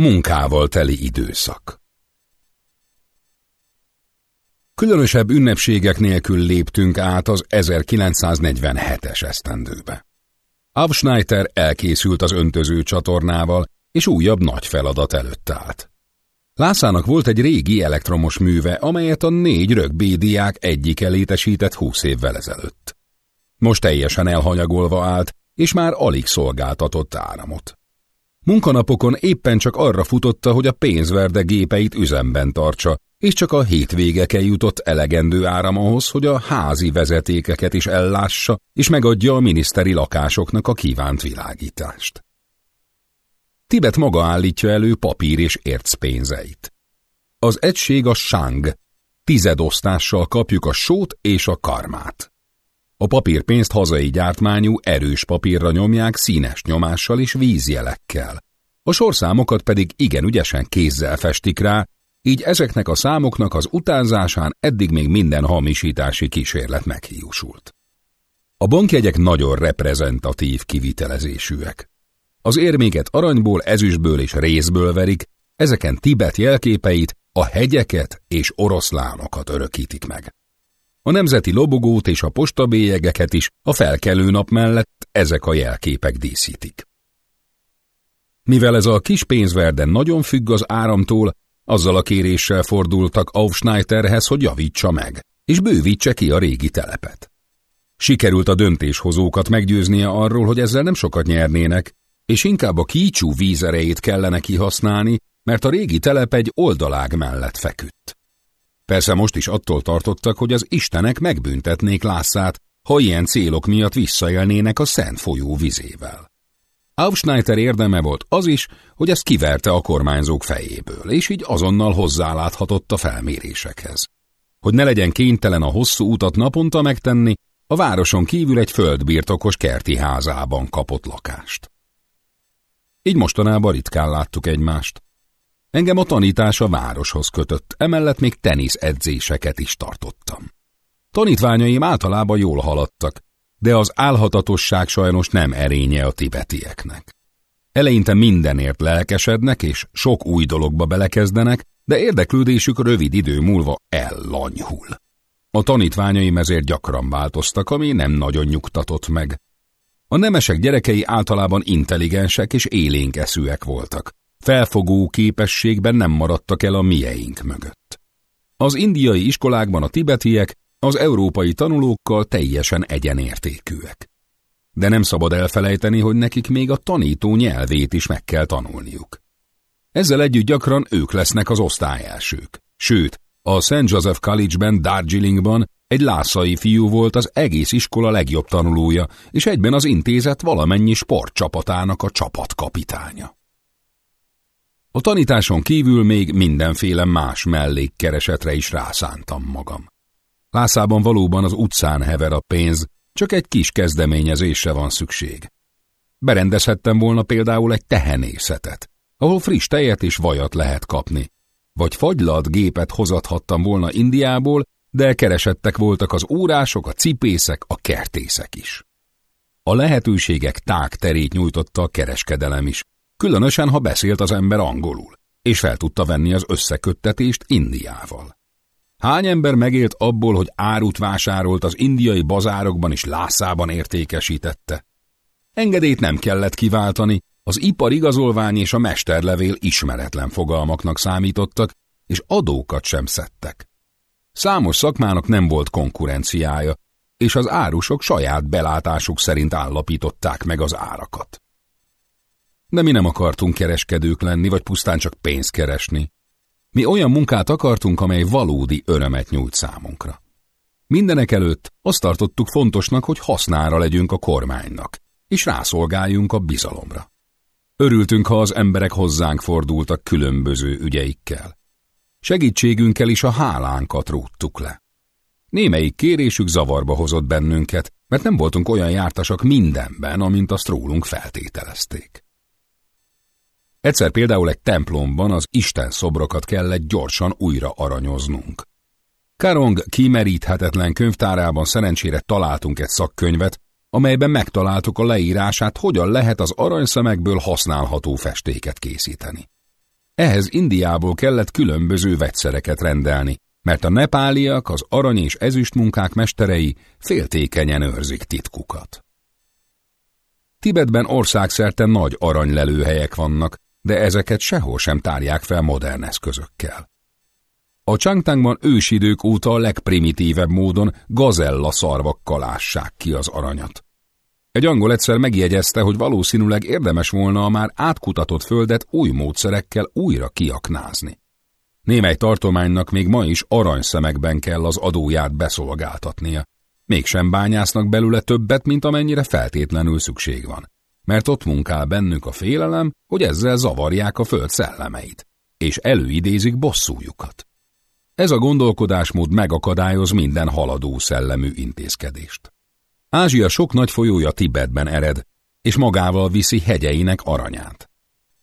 Munkával teli időszak Különösebb ünnepségek nélkül léptünk át az 1947-es esztendőbe. Abschneiter elkészült az öntöző csatornával, és újabb nagy feladat előtt állt. Lászának volt egy régi elektromos műve, amelyet a négy rögbédiák egyik elétesített húsz évvel ezelőtt. Most teljesen elhanyagolva állt, és már alig szolgáltatott áramot. Munkanapokon éppen csak arra futotta, hogy a pénzverde gépeit üzemben tartsa, és csak a hétvégeken jutott elegendő áram ahhoz, hogy a házi vezetékeket is ellássa, és megadja a miniszteri lakásoknak a kívánt világítást. Tibet maga állítja elő papír és pénzeit. Az egység a sáng, tizedosztással kapjuk a sót és a karmát. A papírpénzt hazai gyártmányú, erős papírra nyomják színes nyomással és vízjelekkel. A sorszámokat pedig igen ügyesen kézzel festik rá, így ezeknek a számoknak az utánzásán eddig még minden hamisítási kísérlet meghiúsult. A bankjegyek nagyon reprezentatív kivitelezésűek. Az érméket aranyból, ezüstből és részből verik, ezeken Tibet jelképeit, a hegyeket és oroszlánokat örökítik meg. A nemzeti lobogót és a postabélyegeket is a felkelő nap mellett ezek a jelképek díszítik. Mivel ez a kis pénzverde nagyon függ az áramtól, azzal a kéréssel fordultak Aufschneiderhez, hogy javítsa meg, és bővítse ki a régi telepet. Sikerült a döntéshozókat meggyőznie arról, hogy ezzel nem sokat nyernének, és inkább a kícsú vízerejét kellene kihasználni, mert a régi telep egy oldalág mellett feküdt. Persze most is attól tartottak, hogy az istenek megbüntetnék Lászát, ha ilyen célok miatt visszaélnének a Szent folyó vizével. Aufschneider érdeme volt az is, hogy ezt kiverte a kormányzók fejéből, és így azonnal hozzáláthatott a felmérésekhez. Hogy ne legyen kénytelen a hosszú utat naponta megtenni, a városon kívül egy földbirtokos kerti házában kapott lakást. Így mostanában ritkán láttuk egymást. Engem a tanítás a városhoz kötött, emellett még tenisz edzéseket is tartottam. Tanítványaim általában jól haladtak, de az álhatatosság sajnos nem erénye a tibetieknek. Eleinte mindenért lelkesednek, és sok új dologba belekezdenek, de érdeklődésük rövid idő múlva ellanyhul. A tanítványaim ezért gyakran változtak, ami nem nagyon nyugtatott meg. A nemesek gyerekei általában intelligensek és élénk eszűek voltak. Felfogó képességben nem maradtak el a mieink mögött. Az indiai iskolákban a tibetiek az európai tanulókkal teljesen egyenértékűek. De nem szabad elfelejteni, hogy nekik még a tanító nyelvét is meg kell tanulniuk. Ezzel együtt gyakran ők lesznek az osztályelsők. Sőt, a St. Joseph College-ben, Darjeelingban egy lászai fiú volt az egész iskola legjobb tanulója, és egyben az intézet valamennyi sportcsapatának a csapatkapitánya. A tanításon kívül még mindenféle más mellékkeresetre is rászántam magam. Lászában valóban az utcán hever a pénz, csak egy kis kezdeményezésre van szükség. Berendezhettem volna például egy tehenészetet, ahol friss tejet és vajat lehet kapni. Vagy fagylalt gépet hozathattam volna Indiából, de keresettek voltak az órások, a cipészek, a kertészek is. A lehetőségek tág terét nyújtotta a kereskedelem is, különösen ha beszélt az ember angolul, és fel tudta venni az összeköttetést Indiával. Hány ember megélt abból, hogy árut vásárolt az indiai bazárokban és lászában értékesítette? Engedélyt nem kellett kiváltani, az iparigazolvány és a mesterlevél ismeretlen fogalmaknak számítottak, és adókat sem szedtek. Számos szakmának nem volt konkurenciája, és az árusok saját belátásuk szerint állapították meg az árakat. De mi nem akartunk kereskedők lenni, vagy pusztán csak pénzt keresni. Mi olyan munkát akartunk, amely valódi örömet nyújt számunkra. Mindenek előtt azt tartottuk fontosnak, hogy hasznára legyünk a kormánynak, és rászolgáljunk a bizalomra. Örültünk, ha az emberek hozzánk fordultak különböző ügyeikkel. Segítségünkkel is a hálánkat rúgtuk le. Némelyik kérésük zavarba hozott bennünket, mert nem voltunk olyan jártasak mindenben, amint azt rólunk feltételezték. Egyszer például egy templomban az Isten szobrokat kellett gyorsan újra aranyoznunk. Karong kimeríthetetlen könyvtárában szerencsére találtunk egy szakkönyvet, amelyben megtaláltuk a leírását, hogyan lehet az aranyszemekből használható festéket készíteni. Ehhez Indiából kellett különböző vegyszereket rendelni, mert a nepáliak, az arany és ezüst munkák mesterei féltékenyen őrzik titkukat. Tibetben országszerte nagy aranylelőhelyek vannak, de ezeket sehol sem tárják fel modern eszközökkel. A Changtangban ősidők óta a legprimitívebb módon gazella szarvakkal ássák ki az aranyat. Egy angol egyszer megjegyezte, hogy valószínűleg érdemes volna a már átkutatott földet új módszerekkel újra kiaknázni. Némely tartománynak még ma is aranyszemekben kell az adóját beszolgáltatnia. Mégsem bányásznak belőle többet, mint amennyire feltétlenül szükség van. Mert ott munkál bennük a félelem, hogy ezzel zavarják a föld szellemeit, és előidézik bosszújukat. Ez a gondolkodásmód megakadályoz minden haladó szellemű intézkedést. Ázsia sok nagy folyója Tibetben ered, és magával viszi hegyeinek aranyát.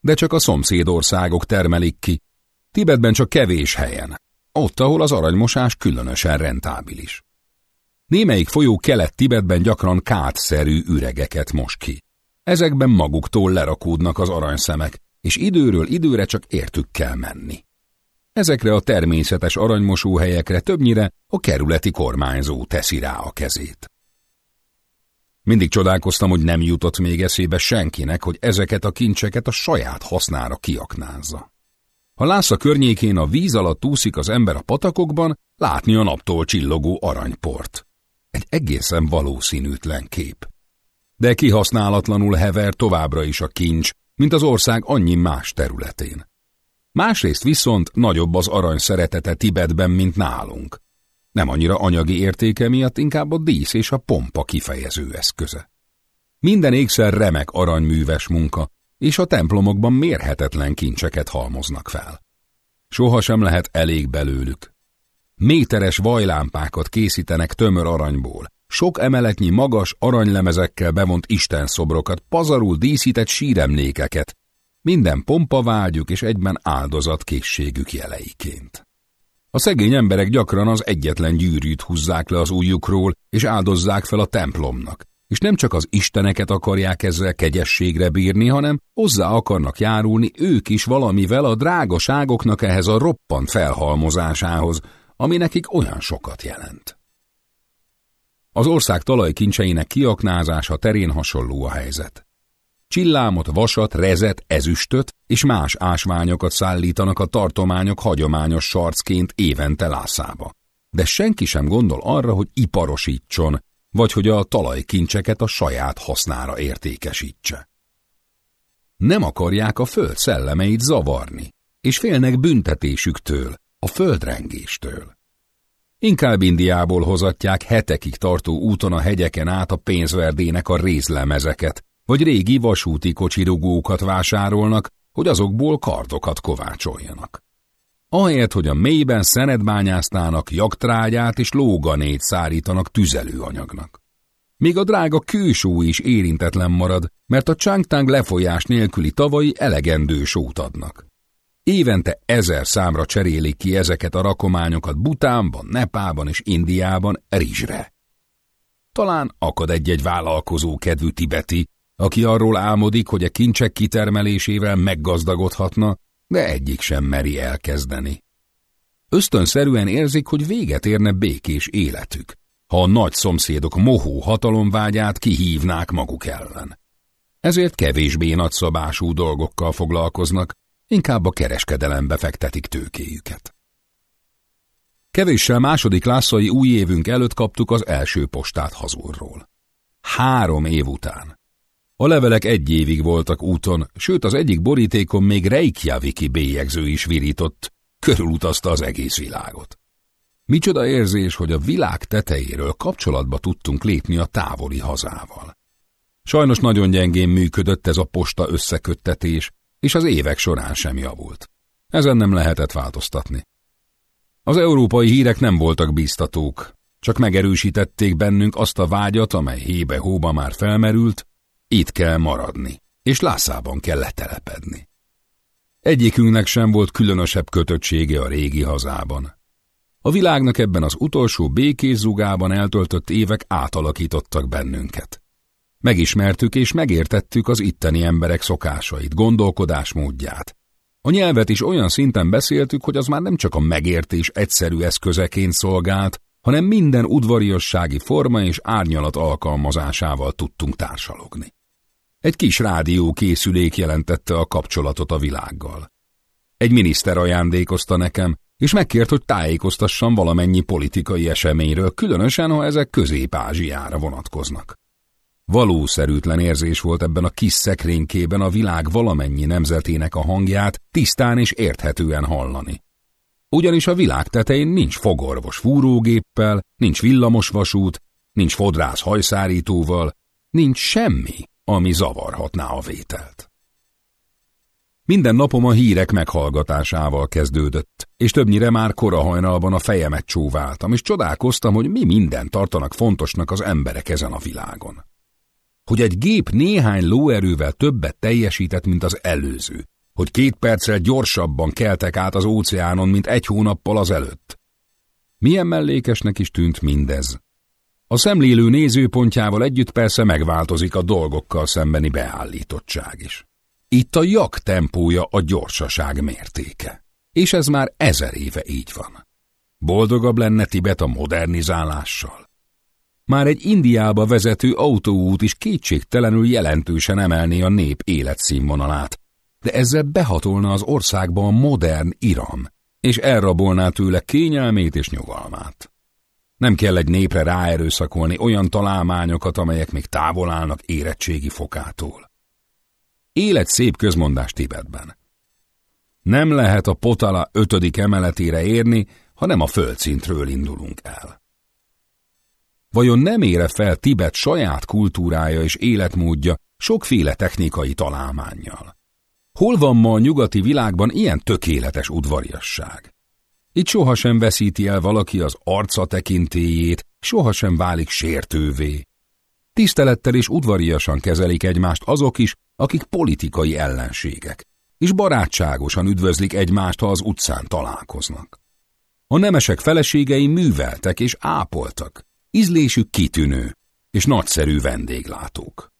De csak a szomszédországok termelik ki, Tibetben csak kevés helyen, ott, ahol az aranymosás különösen rentábilis. Némelyik folyó kelet-Tibetben gyakran kátszerű üregeket mos ki. Ezekben maguktól lerakódnak az aranyszemek, és időről időre csak értük kell menni. Ezekre a természetes aranymosóhelyekre többnyire a kerületi kormányzó teszi rá a kezét. Mindig csodálkoztam, hogy nem jutott még eszébe senkinek, hogy ezeket a kincseket a saját hasznára kiaknázza. Ha Lásza környékén a víz alatt úszik az ember a patakokban, látni a naptól csillogó aranyport. Egy egészen valószínűtlen kép. De kihasználatlanul hever továbbra is a kincs, mint az ország annyi más területén. Másrészt viszont nagyobb az arany szeretete Tibetben, mint nálunk. Nem annyira anyagi értéke miatt, inkább a dísz és a pompa kifejező eszköze. Minden ékszer remek aranyműves munka, és a templomokban mérhetetlen kincseket halmoznak fel. Soha sem lehet elég belőlük. Méteres vajlámpákat készítenek tömör aranyból, sok emeletnyi magas aranylemezekkel bevont istenszobrokat, pazarul díszített síremlékeket, minden pompa vágyuk és egyben áldozat készségük jeleiként. A szegény emberek gyakran az egyetlen gyűrűt húzzák le az ujjukról, és áldozzák fel a templomnak, és nem csak az isteneket akarják ezzel kegyességre bírni, hanem hozzá akarnak járulni ők is valamivel a drágaságoknak ehhez a roppant felhalmozásához, ami nekik olyan sokat jelent. Az ország talajkincseinek kiaknázása terén hasonló a helyzet. Csillámot, vasat, rezet, ezüstöt és más ásványokat szállítanak a tartományok hagyományos sarcként évente lászába. De senki sem gondol arra, hogy iparosítson, vagy hogy a talajkincseket a saját hasznára értékesítse. Nem akarják a föld szellemeit zavarni, és félnek büntetésüktől, a földrengéstől. Inkább Indiából hozatják hetekig tartó úton a hegyeken át a pénzverdének a rézlemezeket, vagy régi vasúti kocsirugókat vásárolnak, hogy azokból kardokat kovácsoljanak. Ahelyett, hogy a mélyben szenet bányásznának, jaktrágyát és lóganét szárítanak tüzelőanyagnak. Még a drága kősó is érintetlen marad, mert a Changtang lefolyás nélküli tavai elegendő sót adnak. Évente ezer számra cserélik ki ezeket a rakományokat Butánban, Nepában és Indiában rizsre. Talán akad egy-egy vállalkozó kedvű tibeti, aki arról álmodik, hogy a kincsek kitermelésével meggazdagodhatna, de egyik sem meri elkezdeni. Ösztönszerűen érzik, hogy véget érne békés életük, ha a nagy szomszédok mohó hatalomvágyát kihívnák maguk ellen. Ezért kevésbé nagyszabású dolgokkal foglalkoznak, inkább a kereskedelembe fektetik tőkéjüket. Kevéssel második lászai új évünk előtt kaptuk az első postát hazulról. Három év után. A levelek egy évig voltak úton, sőt az egyik borítékon még Reykjaviki bélyegző is virított, körülutazta az egész világot. Micsoda érzés, hogy a világ tetejéről kapcsolatba tudtunk lépni a távoli hazával. Sajnos nagyon gyengén működött ez a posta összeköttetés, és az évek során sem javult. Ezen nem lehetett változtatni. Az európai hírek nem voltak bíztatók, csak megerősítették bennünk azt a vágyat, amely hébe-hóba már felmerült, itt kell maradni, és Lászában kell letelepedni. Egyikünknek sem volt különösebb kötöttsége a régi hazában. A világnak ebben az utolsó békés zugában eltöltött évek átalakítottak bennünket. Megismertük és megértettük az itteni emberek szokásait, gondolkodásmódját. A nyelvet is olyan szinten beszéltük, hogy az már nem csak a megértés egyszerű eszközeként szolgált, hanem minden udvariassági forma és árnyalat alkalmazásával tudtunk társalogni. Egy kis rádió készülék jelentette a kapcsolatot a világgal. Egy miniszter ajándékozta nekem, és megkért, hogy tájékoztassam valamennyi politikai eseményről, különösen, ha ezek Közép-Ázsiára vonatkoznak. Valószerűtlen érzés volt ebben a kis szekrénykében a világ valamennyi nemzetének a hangját tisztán és érthetően hallani. Ugyanis a világ tetején nincs fogorvos fúrógéppel, nincs villamosvasút, nincs fodrász hajszárítóval, nincs semmi, ami zavarhatná a vételt. Minden napom a hírek meghallgatásával kezdődött, és többnyire már kora hajnalban a fejemet csóváltam, és csodálkoztam, hogy mi minden tartanak fontosnak az emberek ezen a világon. Hogy egy gép néhány lóerővel többet teljesített, mint az előző, hogy két perccel gyorsabban keltek át az óceánon, mint egy hónappal az előtt. Milyen mellékesnek is tűnt mindez. A szemlélő nézőpontjával együtt persze megváltozik a dolgokkal szembeni beállítottság is. Itt a jak tempója a gyorsaság mértéke. És ez már ezer éve így van. Boldogabb lenne Tibet a modernizálással. Már egy Indiába vezető autóút is kétségtelenül jelentősen emelné a nép életszínvonalát, de ezzel behatolna az országba a modern Iran, és elrabolná tőle kényelmét és nyugalmát. Nem kell egy népre ráerőszakolni olyan találmányokat, amelyek még távol állnak érettségi fokától. Élet szép közmondás Tibetben. Nem lehet a Potala ötödik emeletére érni, ha nem a földszintről indulunk el. Vajon nem ére fel Tibet saját kultúrája és életmódja sokféle technikai találmánnyal? Hol van ma a nyugati világban ilyen tökéletes udvariasság? Itt sohasem veszíti el valaki az arca tekintélyét, sohasem válik sértővé. Tisztelettel és udvariasan kezelik egymást azok is, akik politikai ellenségek, és barátságosan üdvözlik egymást, ha az utcán találkoznak. A nemesek feleségei műveltek és ápoltak, ízlésük kitűnő, és nagyszerű vendéglátók.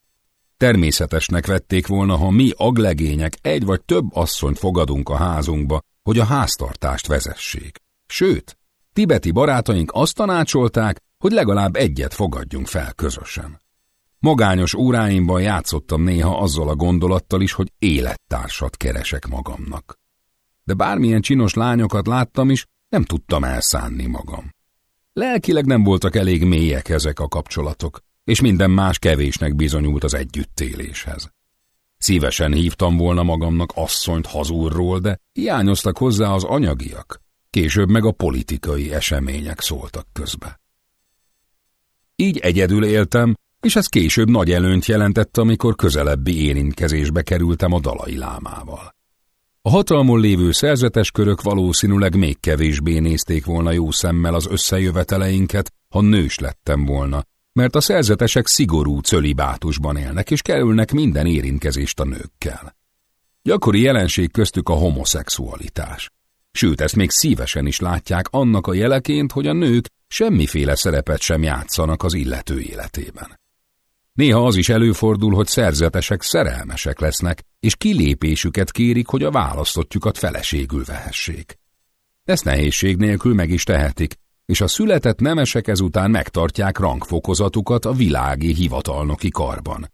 Természetesnek vették volna, ha mi aglegények egy vagy több asszonyt fogadunk a házunkba, hogy a háztartást vezessék. Sőt, tibeti barátaink azt tanácsolták, hogy legalább egyet fogadjunk fel közösen. Magányos óráimban játszottam néha azzal a gondolattal is, hogy élettársat keresek magamnak. De bármilyen csinos lányokat láttam is, nem tudtam elszánni magam. Lelkileg nem voltak elég mélyek ezek a kapcsolatok, és minden más kevésnek bizonyult az együttéléshez. Szívesen hívtam volna magamnak asszonyt hazúrról, de hiányoztak hozzá az anyagiak. Később meg a politikai események szóltak közbe. Így egyedül éltem, és ez később nagy előnyt jelentett, amikor közelebbi érintkezésbe kerültem a dalai lámával. A hatalmon lévő szerzetes körök valószínűleg még kevésbé nézték volna jó szemmel az összejöveteleinket, ha nős lettem volna, mert a szerzetesek szigorú cölibátusban élnek, és kerülnek minden érintkezést a nőkkel. Gyakori jelenség köztük a homoszexualitás. Sőt, ezt még szívesen is látják annak a jeleként, hogy a nők semmiféle szerepet sem játszanak az illető életében. Néha az is előfordul, hogy szerzetesek szerelmesek lesznek, és kilépésüket kérik, hogy a választottjukat feleségül vehessék. Ezt nehézség nélkül meg is tehetik, és a született nemesek ezután megtartják rangfokozatukat a világi hivatalnoki karban.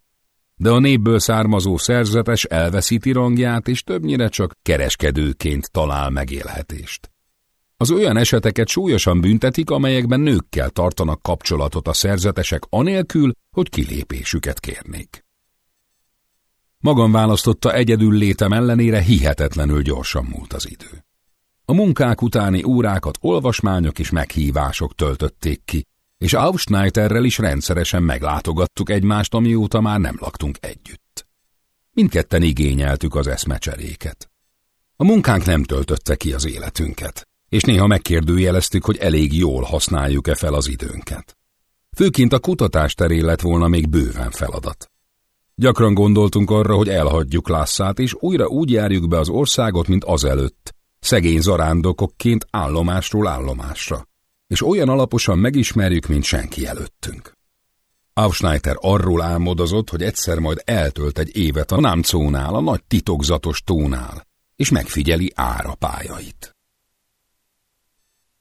De a népből származó szerzetes elveszíti rangját, és többnyire csak kereskedőként talál megélhetést. Az olyan eseteket súlyosan büntetik, amelyekben nőkkel tartanak kapcsolatot a szerzetesek anélkül, hogy kilépésüket kérnék. Magam választotta egyedül létem ellenére hihetetlenül gyorsan múlt az idő. A munkák utáni órákat olvasmányok és meghívások töltötték ki, és Aufschneiterrel is rendszeresen meglátogattuk egymást, amióta már nem laktunk együtt. Mindketten igényeltük az eszmecseréket. A munkánk nem töltötte ki az életünket, és néha megkérdőjeleztük, hogy elég jól használjuk-e fel az időnket. Főként a kutatás terén lett volna még bőven feladat. Gyakran gondoltunk arra, hogy elhagyjuk Lászát, és újra úgy járjuk be az országot, mint azelőtt, szegény zarándokokként állomásról állomásra, és olyan alaposan megismerjük, mint senki előttünk. Aufschneiter arról álmodozott, hogy egyszer majd eltölt egy évet a Námcónál, a nagy titokzatos tónál, és megfigyeli árapájait.